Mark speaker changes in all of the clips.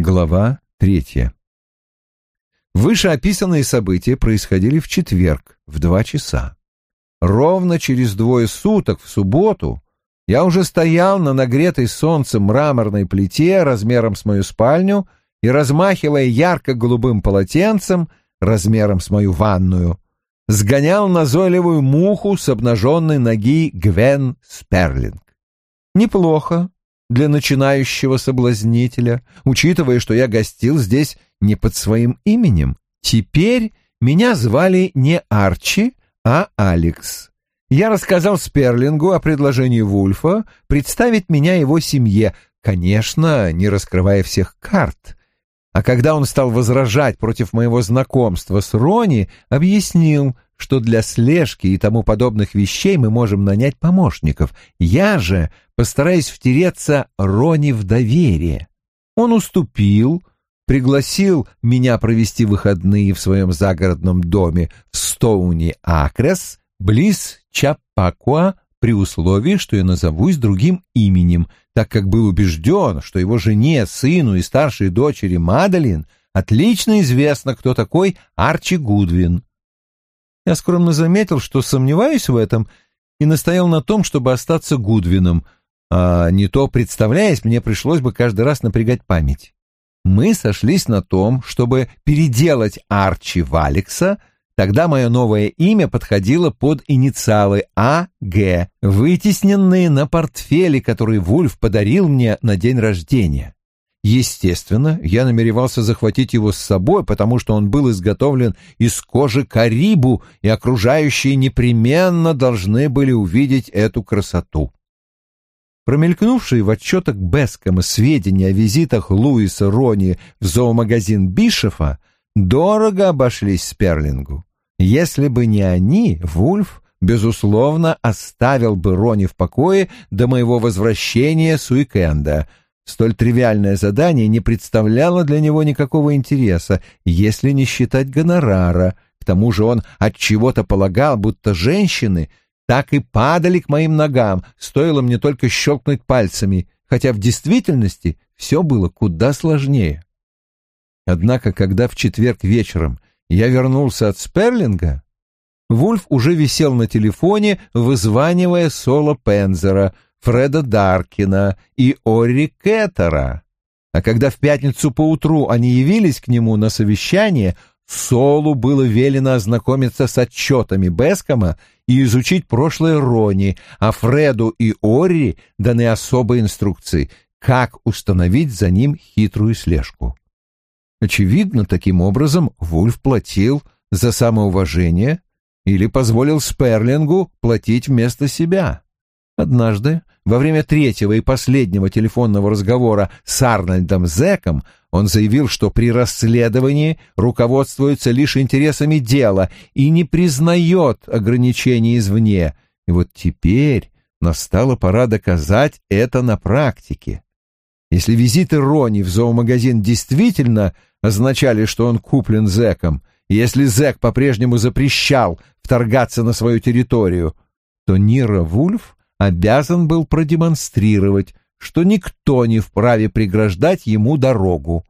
Speaker 1: Глава третья. Вышеописанные события происходили в четверг в два часа. Ровно через двое суток, в субботу, я уже стоял на нагретой солнцем мраморной плите размером с мою спальню и, размахивая ярко-голубым полотенцем размером с мою ванную, сгонял назойливую муху с обнаженной ноги Гвен Сперлинг. Неплохо для начинающего соблазнителя, учитывая, что я гостил здесь не под своим именем. Теперь меня звали не Арчи, а Алекс. Я рассказал Сперлингу о предложении Вульфа представить меня его семье, конечно, не раскрывая всех карт. А когда он стал возражать против моего знакомства с Рони, объяснил, что для слежки и тому подобных вещей мы можем нанять помощников. Я же постараюсь втереться Рони в доверие. Он уступил, пригласил меня провести выходные в своем загородном доме в Стоуни-Акрес, близ Чапакуа, при условии, что я назовусь другим именем, так как был убежден, что его жене, сыну и старшей дочери Мадалин отлично известно, кто такой Арчи Гудвин. Я скромно заметил, что сомневаюсь в этом, и настоял на том, чтобы остаться Гудвином, а не то, представляясь, мне пришлось бы каждый раз напрягать память. Мы сошлись на том, чтобы переделать Арчи в Алекса, тогда мое новое имя подходило под инициалы А.Г., вытесненные на портфеле, который Вульф подарил мне на день рождения. Естественно, я намеревался захватить его с собой, потому что он был изготовлен из кожи карибу, и окружающие непременно должны были увидеть эту красоту. Промелькнувшие в отчетах Бескома сведения о визитах Луиса Рони в зоомагазин Бишефа дорого обошлись Сперлингу. Если бы не они, Вульф, безусловно, оставил бы Рони в покое до моего возвращения с уикенда — Столь тривиальное задание не представляло для него никакого интереса, если не считать гонорара. К тому же он от чего-то полагал, будто женщины так и падали к моим ногам, стоило мне только щелкнуть пальцами, хотя в действительности все было куда сложнее. Однако, когда в четверг вечером я вернулся от Сперлинга, Вульф уже висел на телефоне, вызванивая Соло Пензера — Фреда Даркина и Ори Кеттера. А когда в пятницу поутру они явились к нему на совещание, Солу было велено ознакомиться с отчетами Бескома и изучить прошлое Рони, а Фреду и Ори даны особые инструкции, как установить за ним хитрую слежку. Очевидно, таким образом Вульф платил за самоуважение или позволил Сперлингу платить вместо себя. Однажды, во время третьего и последнего телефонного разговора с Арнольдом Зеком, он заявил, что при расследовании руководствуется лишь интересами дела и не признает ограничений извне. И вот теперь настала пора доказать это на практике. Если визиты Рони в зоомагазин действительно означали, что он куплен Зеком, и если Зек по-прежнему запрещал вторгаться на свою территорию, то Нира Вульф обязан был продемонстрировать, что никто не вправе преграждать ему дорогу.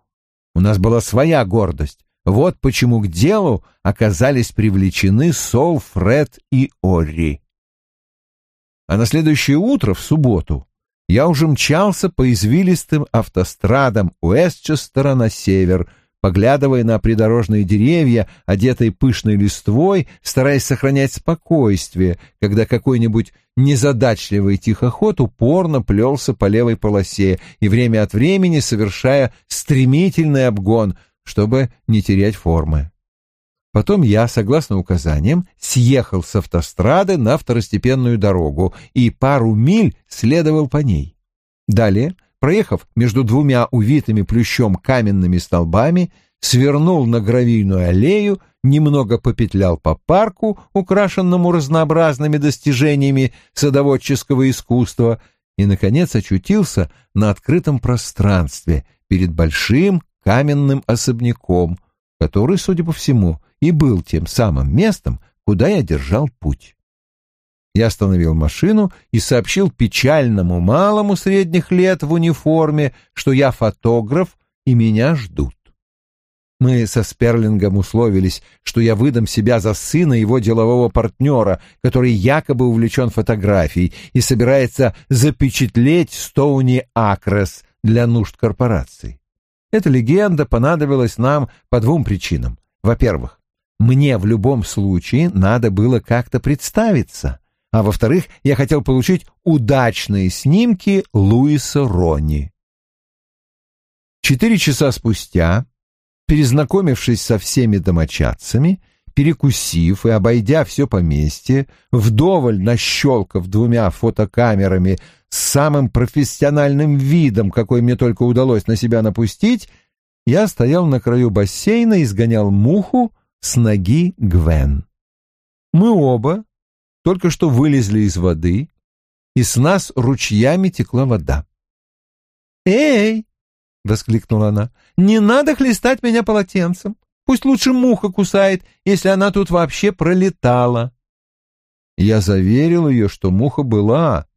Speaker 1: У нас была своя гордость. Вот почему к делу оказались привлечены Сол, Фред и Орри. А на следующее утро, в субботу, я уже мчался по извилистым автострадам Уэстчестера на север, поглядывая на придорожные деревья, одетые пышной листвой, стараясь сохранять спокойствие, когда какой-нибудь незадачливый тихоход упорно плелся по левой полосе и время от времени совершая стремительный обгон, чтобы не терять формы. Потом я, согласно указаниям, съехал с автострады на второстепенную дорогу и пару миль следовал по ней. Далее проехав между двумя увитыми плющом каменными столбами, свернул на гравийную аллею, немного попетлял по парку, украшенному разнообразными достижениями садоводческого искусства, и, наконец, очутился на открытом пространстве перед большим каменным особняком, который, судя по всему, и был тем самым местом, куда я держал путь. Я остановил машину и сообщил печальному малому средних лет в униформе, что я фотограф и меня ждут. Мы со Сперлингом условились, что я выдам себя за сына его делового партнера, который якобы увлечен фотографией и собирается запечатлеть Стоуни Акрес для нужд корпорации. Эта легенда понадобилась нам по двум причинам. Во-первых, мне в любом случае надо было как-то представиться, а во-вторых, я хотел получить удачные снимки Луиса Ронни. Четыре часа спустя перезнакомившись со всеми домочадцами, перекусив и обойдя все поместье, вдоволь нащелкав двумя фотокамерами с самым профессиональным видом, какой мне только удалось на себя напустить, я стоял на краю бассейна и сгонял муху с ноги Гвен. Мы оба только что вылезли из воды, и с нас ручьями текла вода. «Эй!» — воскликнула она. «Не надо хлестать меня полотенцем. Пусть лучше муха кусает, если она тут вообще пролетала». Я заверил ее, что муха была.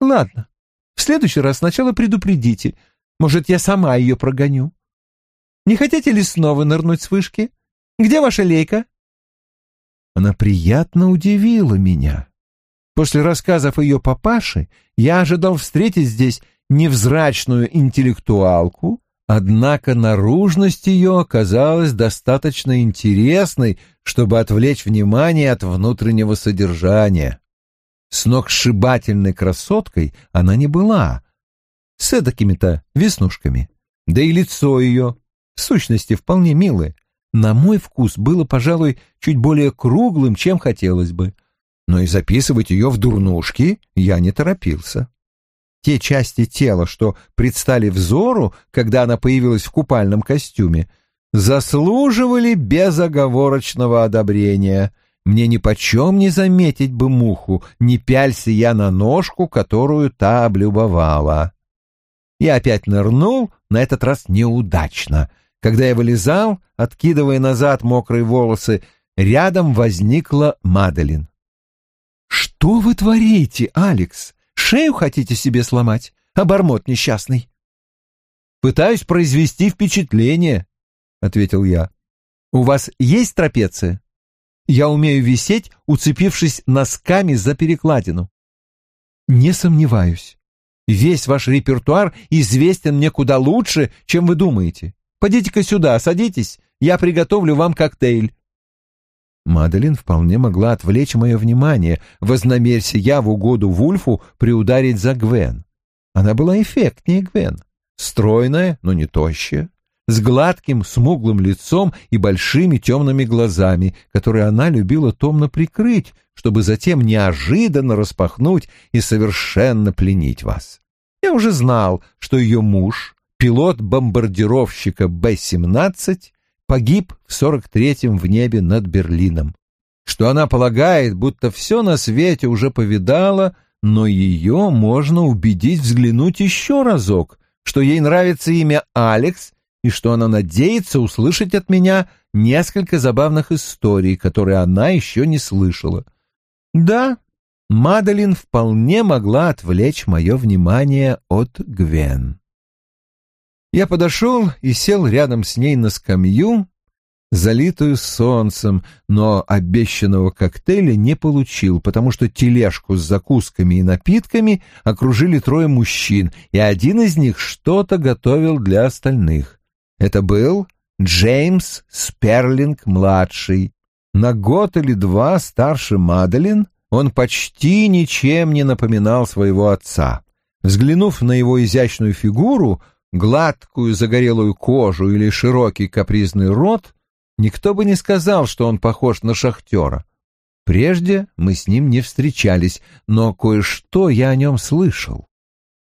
Speaker 1: «Ладно, в следующий раз сначала предупредите. Может, я сама ее прогоню. Не хотите ли снова нырнуть с вышки? Где ваша лейка?» Она приятно удивила меня. После рассказов ее папаши я ожидал встретить здесь невзрачную интеллектуалку, однако наружность ее оказалась достаточно интересной, чтобы отвлечь внимание от внутреннего содержания. С сногсшибательной красоткой она не была, с эдакими-то веснушками, да и лицо ее, в сущности, вполне милое. На мой вкус было, пожалуй, чуть более круглым, чем хотелось бы, но и записывать ее в дурнушки я не торопился. Те части тела, что предстали взору, когда она появилась в купальном костюме, заслуживали безоговорочного одобрения. Мне нипочем не заметить бы муху, не пялься я на ножку, которую та облюбовала. Я опять нырнул, на этот раз неудачно. Когда я вылезал, откидывая назад мокрые волосы, рядом возникла Маделин. «Что вы творите, Алекс?» Шею хотите себе сломать? Обормот несчастный. Пытаюсь произвести впечатление, ответил я. У вас есть трапеция? Я умею висеть, уцепившись носками за перекладину. Не сомневаюсь. Весь ваш репертуар известен мне куда лучше, чем вы думаете. Подите-ка сюда, садитесь, я приготовлю вам коктейль. Маделин вполне могла отвлечь мое внимание, вознамерься я в угоду Вульфу приударить за Гвен. Она была эффектнее Гвен, стройная, но не тощая, с гладким, смуглым лицом и большими темными глазами, которые она любила томно прикрыть, чтобы затем неожиданно распахнуть и совершенно пленить вас. Я уже знал, что ее муж, пилот бомбардировщика Б-17, погиб в сорок третьем в небе над Берлином, что она полагает, будто все на свете уже повидала, но ее можно убедить взглянуть еще разок, что ей нравится имя Алекс и что она надеется услышать от меня несколько забавных историй, которые она еще не слышала. Да, Мадалин вполне могла отвлечь мое внимание от Гвен. Я подошел и сел рядом с ней на скамью, залитую солнцем, но обещанного коктейля не получил, потому что тележку с закусками и напитками окружили трое мужчин, и один из них что-то готовил для остальных. Это был Джеймс Сперлинг-младший. На год или два старше Маделин он почти ничем не напоминал своего отца. Взглянув на его изящную фигуру, гладкую загорелую кожу или широкий капризный рот, никто бы не сказал, что он похож на шахтера. Прежде мы с ним не встречались, но кое-что я о нем слышал.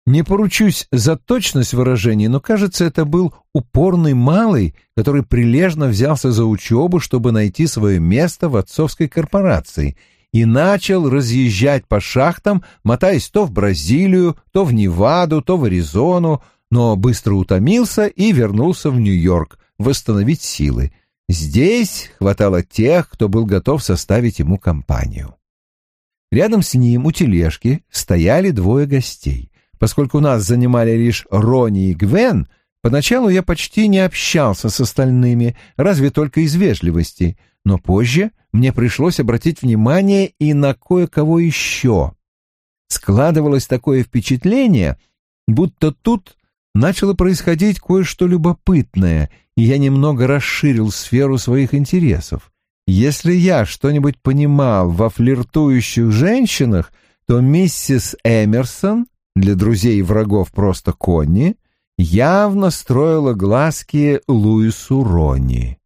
Speaker 1: Не поручусь за точность выражений, но, кажется, это был упорный малый, который прилежно взялся за учебу, чтобы найти свое место в отцовской корпорации, и начал разъезжать по шахтам, мотаясь то в Бразилию, то в Неваду, то в Аризону, но быстро утомился и вернулся в Нью-Йорк восстановить силы. Здесь хватало тех, кто был готов составить ему компанию. Рядом с ним у тележки стояли двое гостей. Поскольку нас занимали лишь Рони и Гвен, Поначалу я почти не общался с остальными, разве только из вежливости, но позже мне пришлось обратить внимание и на кое-кого еще. Складывалось такое впечатление, будто тут начало происходить кое-что любопытное, и я немного расширил сферу своих интересов. Если я что-нибудь понимал во флиртующих женщинах, то миссис Эмерсон, для друзей и врагов просто Конни, явно строила глазки Луису Ронни.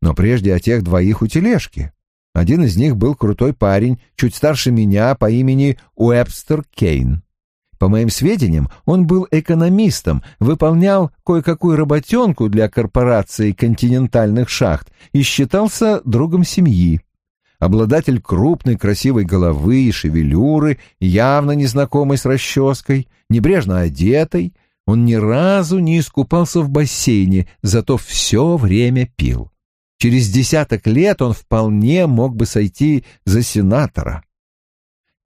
Speaker 1: Но прежде о тех двоих у тележки. Один из них был крутой парень, чуть старше меня, по имени Уэбстер Кейн. По моим сведениям, он был экономистом, выполнял кое-какую работенку для корпорации континентальных шахт и считался другом семьи. Обладатель крупной красивой головы и шевелюры, явно незнакомый с расческой, небрежно одетый, он ни разу не искупался в бассейне, зато все время пил. Через десяток лет он вполне мог бы сойти за сенатора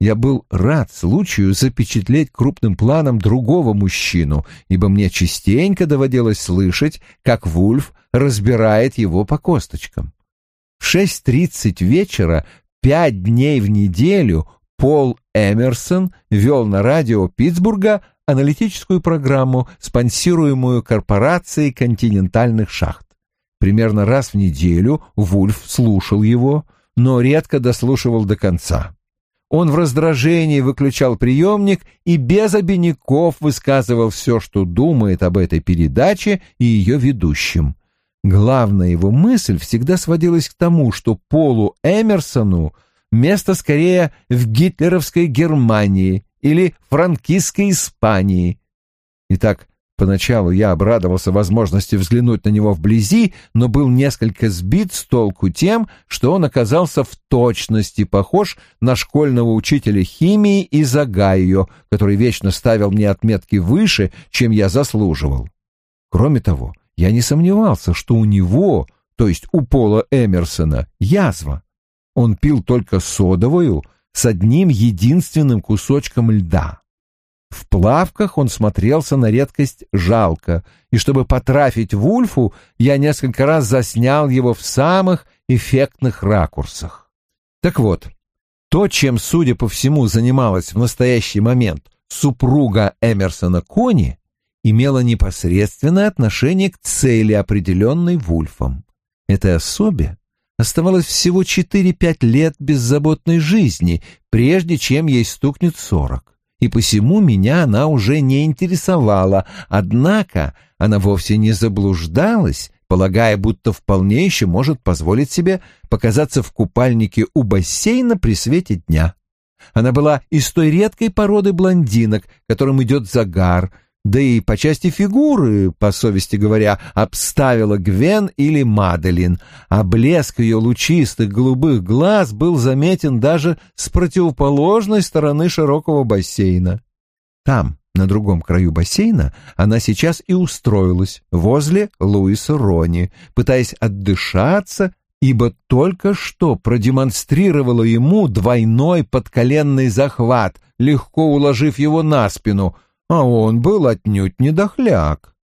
Speaker 1: я был рад случаю запечатлеть крупным планом другого мужчину, ибо мне частенько доводилось слышать, как Вульф разбирает его по косточкам. В 6.30 вечера пять дней в неделю Пол Эмерсон вел на радио Питтсбурга аналитическую программу, спонсируемую корпорацией континентальных шахт. Примерно раз в неделю Вульф слушал его, но редко дослушивал до конца. Он в раздражении выключал приемник и без обиняков высказывал все, что думает об этой передаче и ее ведущем. Главная его мысль всегда сводилась к тому, что Полу Эмерсону место скорее в гитлеровской Германии или франкистской Испании. Итак, Поначалу я обрадовался возможности взглянуть на него вблизи, но был несколько сбит с толку тем, что он оказался в точности похож на школьного учителя химии из Огайо, который вечно ставил мне отметки выше, чем я заслуживал. Кроме того, я не сомневался, что у него, то есть у Пола Эмерсона, язва. Он пил только содовую с одним единственным кусочком льда. В плавках он смотрелся на редкость жалко, и чтобы потрафить Вульфу, я несколько раз заснял его в самых эффектных ракурсах. Так вот, то, чем, судя по всему, занималась в настоящий момент супруга Эмерсона Кони, имело непосредственное отношение к цели, определенной Вульфом. Этой особе оставалось всего 4-5 лет беззаботной жизни, прежде чем ей стукнет 40 и посему меня она уже не интересовала, однако она вовсе не заблуждалась, полагая, будто вполне еще может позволить себе показаться в купальнике у бассейна при свете дня. Она была из той редкой породы блондинок, которым идет загар, да и по части фигуры, по совести говоря, обставила Гвен или Маделин, а блеск ее лучистых голубых глаз был заметен даже с противоположной стороны широкого бассейна. Там, на другом краю бассейна, она сейчас и устроилась, возле Луиса Рони, пытаясь отдышаться, ибо только что продемонстрировала ему двойной подколенный захват, легко уложив его на спину — а он был отнюдь не дохляк.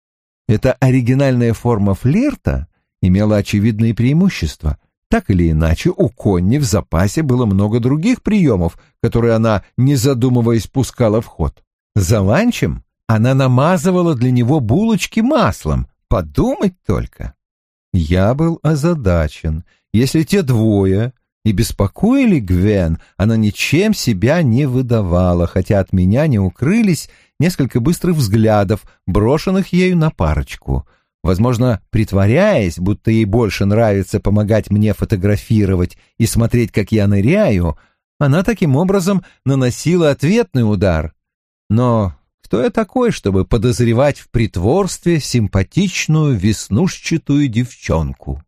Speaker 1: Эта оригинальная форма флирта имела очевидные преимущества. Так или иначе, у Конни в запасе было много других приемов, которые она, не задумываясь, пускала в ход. За ланчем она намазывала для него булочки маслом. Подумать только. Я был озадачен. Если те двое и беспокоили Гвен, она ничем себя не выдавала, хотя от меня не укрылись несколько быстрых взглядов, брошенных ею на парочку. Возможно, притворяясь, будто ей больше нравится помогать мне фотографировать и смотреть, как я ныряю, она таким образом наносила ответный удар. Но кто я такой, чтобы подозревать в притворстве симпатичную веснушчатую девчонку?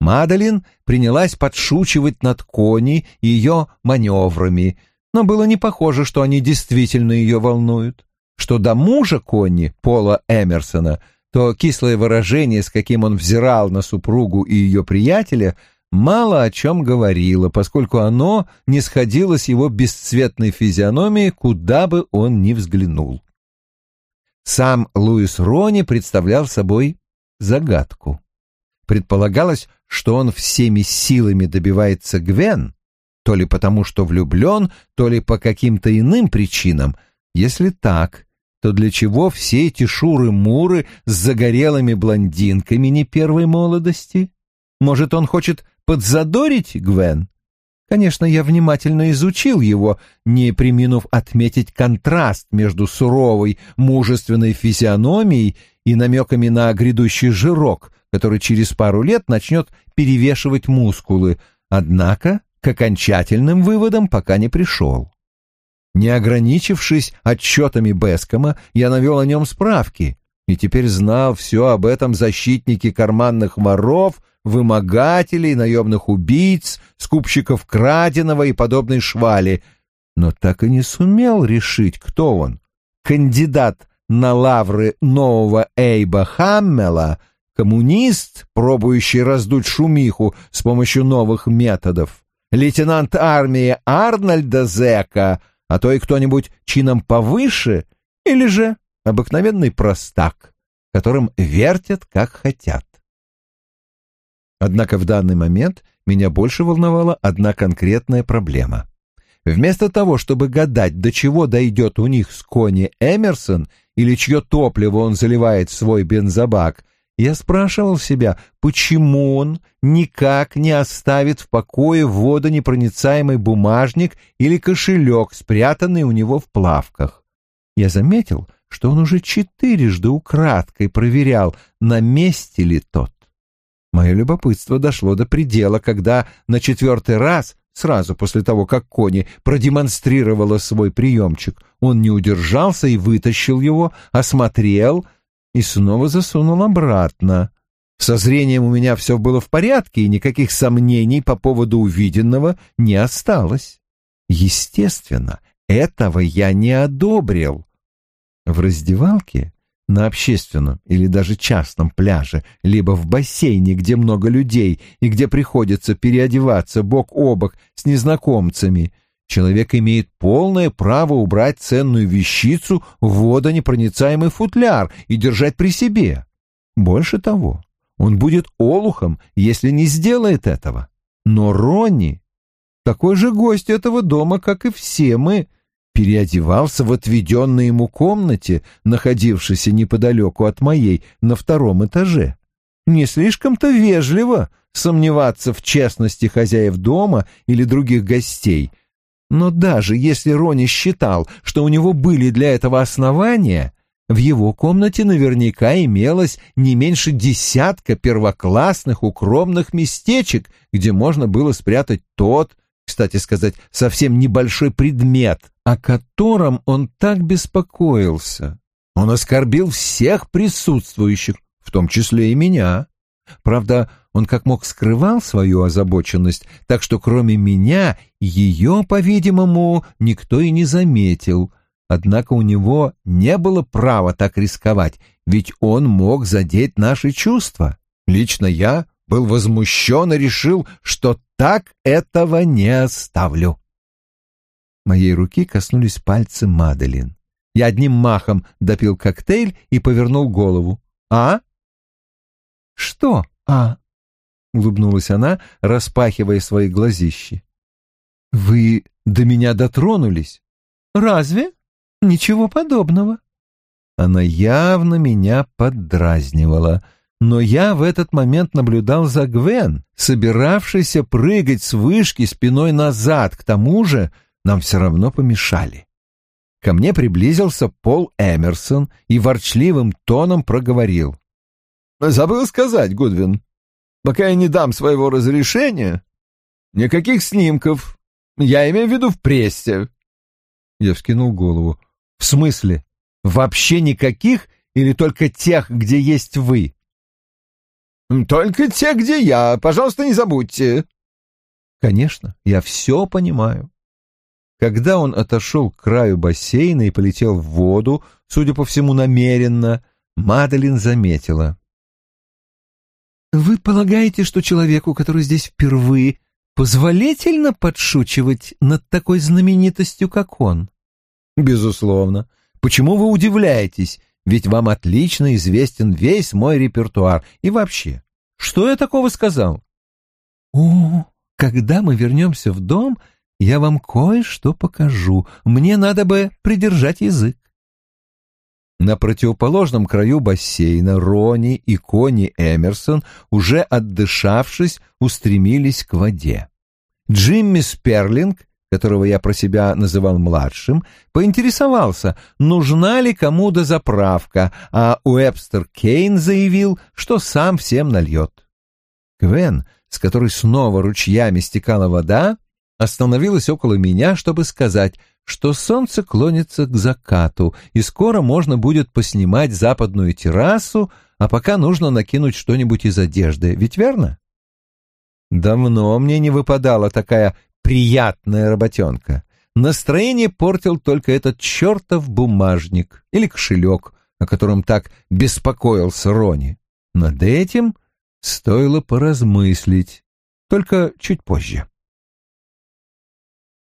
Speaker 1: Мадалин принялась подшучивать над Кони и ее маневрами, но было не похоже, что они действительно ее волнуют что до мужа Конни, Пола Эмерсона, то кислое выражение, с каким он взирал на супругу и ее приятеля, мало о чем говорило, поскольку оно не сходило с его бесцветной физиономией, куда бы он ни взглянул. сам Луис Рони представлял собой загадку. Предполагалось, что он всеми силами добивается Гвен, то ли потому, что влюблен, то ли по каким-то иным причинам. Если так, то для чего все эти шуры-муры с загорелыми блондинками не первой молодости? Может, он хочет подзадорить Гвен? Конечно, я внимательно изучил его, не приминув отметить контраст между суровой, мужественной физиономией и намеками на грядущий жирок, который через пару лет начнет перевешивать мускулы, однако к окончательным выводам пока не пришел. Не ограничившись отчетами Бескома, я навел о нем справки и теперь знал все об этом защитнике карманных воров, вымогателей, наемных убийц, скупщиков краденого и подобной швали, но так и не сумел решить, кто он. Кандидат на лавры нового Эйба Хаммела, коммунист, пробующий раздуть шумиху с помощью новых методов, лейтенант армии Арнольда Зека, а то и кто-нибудь чином повыше, или же обыкновенный простак, которым вертят как хотят. Однако в данный момент меня больше волновала одна конкретная проблема. Вместо того, чтобы гадать, до чего дойдет у них с Кони Эмерсон или чье топливо он заливает в свой бензобак, я спрашивал себя, почему он никак не оставит в покое водонепроницаемый бумажник или кошелек, спрятанный у него в плавках. Я заметил, что он уже четырежды украдкой проверял, на месте ли тот. Мое любопытство дошло до предела, когда на четвертый раз, сразу после того, как Кони продемонстрировала свой приемчик, он не удержался и вытащил его, осмотрел и снова засунул обратно. Со зрением у меня все было в порядке, и никаких сомнений по поводу увиденного не осталось. Естественно, этого я не одобрил. В раздевалке на общественном или даже частном пляже, либо в бассейне, где много людей и где приходится переодеваться бок о бок с незнакомцами, человек имеет полное право убрать ценную вещицу в водонепроницаемый футляр и держать при себе. Больше того, он будет олухом, если не сделает этого. Но Ронни такой же гость этого дома, как и все мы, переодевался в отведенной ему комнате, находившейся неподалеку от моей, на втором этаже. Не слишком-то вежливо сомневаться в честности хозяев дома или других гостей, но даже если Рони считал, что у него были для этого основания, в его комнате наверняка имелось не меньше десятка первоклассных укромных местечек, где можно было спрятать тот, кстати сказать, совсем небольшой предмет, о котором он так беспокоился. Он оскорбил всех присутствующих, в том числе и меня. Правда, он как мог скрывал свою озабоченность, так что кроме меня ее, по-видимому, никто и не заметил. Однако у него не было права так рисковать, ведь он мог задеть наши чувства. Лично я был возмущен и решил, что так этого не оставлю. Моей руки коснулись пальцы Маделин. Я одним махом допил коктейль и повернул голову. «А?» «Что «а?» — улыбнулась она, распахивая свои глазищи. «Вы до меня дотронулись?» «Разве? Ничего подобного». Она явно меня поддразнивала — но я в этот момент наблюдал за Гвен, собиравшейся прыгать с вышки спиной назад, к тому же нам все равно помешали. Ко мне приблизился Пол Эмерсон и ворчливым тоном проговорил. «Забыл сказать, Гудвин, пока я не дам своего разрешения, никаких снимков, я имею в виду в прессе». Я вскинул голову. «В смысле? Вообще никаких или только тех, где есть вы?» «Только те, где я. Пожалуйста, не забудьте». «Конечно, я все понимаю». Когда он отошел к краю бассейна и полетел в воду, судя по всему, намеренно, Мадалин заметила. «Вы полагаете, что человеку, который здесь впервые, позволительно подшучивать над такой знаменитостью, как он?» «Безусловно. Почему вы удивляетесь? Ведь вам отлично известен весь мой репертуар. И вообще, что я такого сказал? О, когда мы вернемся в дом, я вам кое-что покажу. Мне надо бы придержать язык. На противоположном краю бассейна Рони и Кони Эмерсон, уже отдышавшись, устремились к воде. Джимми Сперлинг, которого я про себя называл младшим, поинтересовался, нужна ли кому дозаправка, а Уэбстер Кейн заявил, что сам всем нальет. Квен, с которой снова ручьями стекала вода, остановилась около меня, чтобы сказать, что солнце клонится к закату, и скоро можно будет поснимать западную террасу, а пока нужно накинуть что-нибудь из одежды, ведь верно? Давно мне не выпадала такая приятная работенка. Настроение портил только этот чертов бумажник или кошелек, о котором так беспокоился Рони. Над этим стоило поразмыслить, только чуть позже.